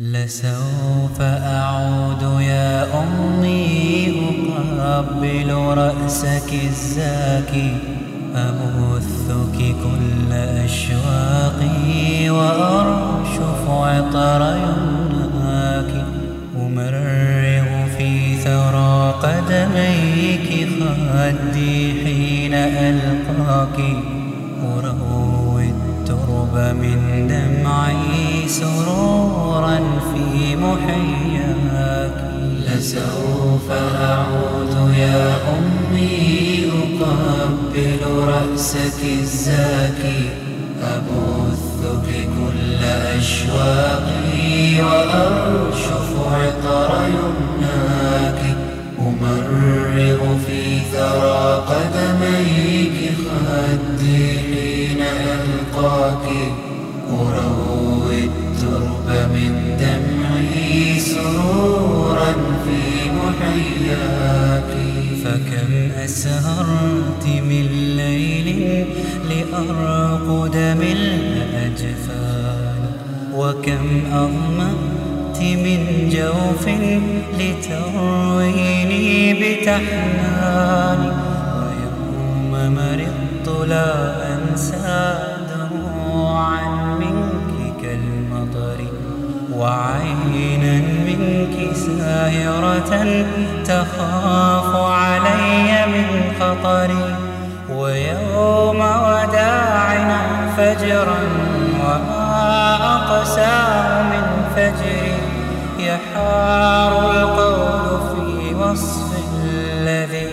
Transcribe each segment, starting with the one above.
لسوف أعود يا أمي أقبل رأسك الزاكي أبثك كل أشواقي وأرشف عطر يمناك أمرغ في ثرى قدميك خدي حين ألقاك أروي الترب من دمعي سرورا في محياك لسوف أعود يا أمي أقبل رأسك الزاكي. أبثك كل أشواقي وأرشف عطر يمناك. أمرغ في ثرى قدميك خدي حين ألقاك. أروي الترب من دمعي سرورا في محياك. فكم أسهرت من ليل لأرقد من الأجفان وكم أظمأت من جوف لترويني بتحنان. ويوم مرضت لا أنسى دموعا منك كالمطر وعينا منك ساهرة تخاف علي من خطري ويوم وداعنا فجرا وما أقسى من فجري يحار القول في وصف الذي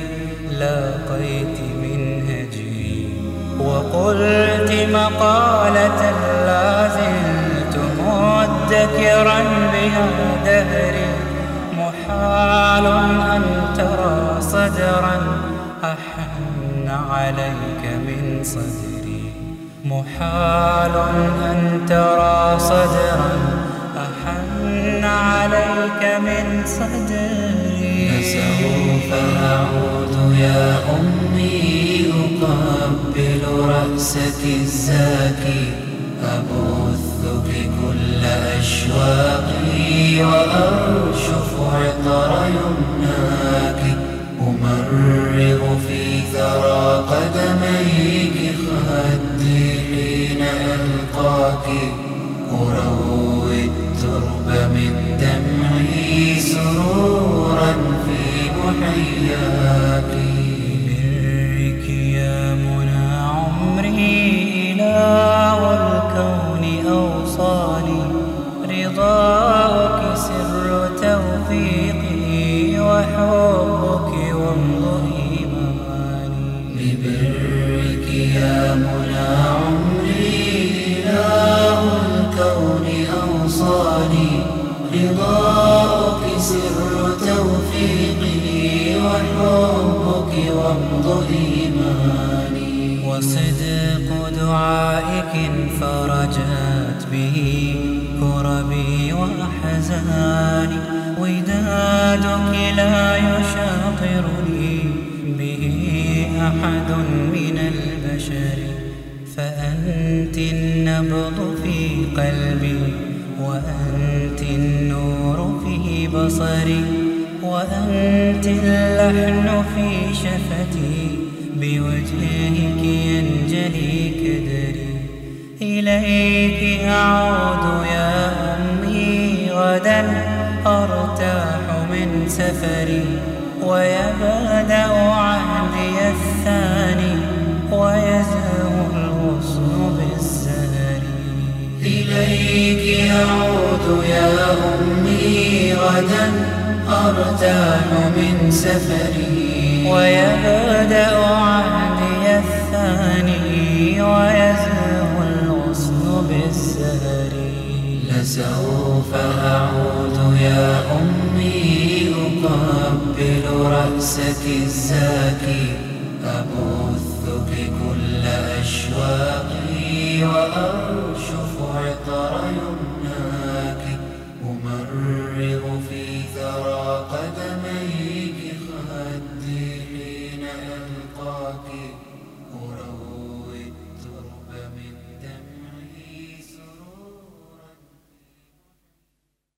لاقيت من هجري وقلت مقالة لا زلت مدكرا بها دهري. محال أن ترى صدرا أحن عليك من صدري. محال أن ترى صدرا أحن عليك من صدري. فسوف أعود يا أمي أقبل رأسك الزاكي. أبثك كل أشواقي. ألقاك أروي الترب من دمعي سرورا في محياك برك يا منى عمري إله الكون أوصاني. رضاك سر توفيقي وحبك وامض إيماني ببرك يا منى وامض إيماني. وصدق دعائك فرجت به. كربي وأحزاني. ودادك لا يشاطرني به أحد من البشر. فأنت النبض في قلبي. وأنت النور في بصري. وأنت اللحن في شفتي بوجهك ينجلي كدري. إليك أعود يا أمي غدا أرتاح من سفري. ويبدأ عهدي الثاني ويزهو الغصن بالزهر. إليك أعود يا أمي غدا أرتاح من سفري ويبدأ عهدي الثاني ويزهو الغصن بالزهر لسوف أعود يا أمي أقبل رأسك الزاكي. أبثك كل أشواقي وأرشف عطر يمناك الأخلاق مرور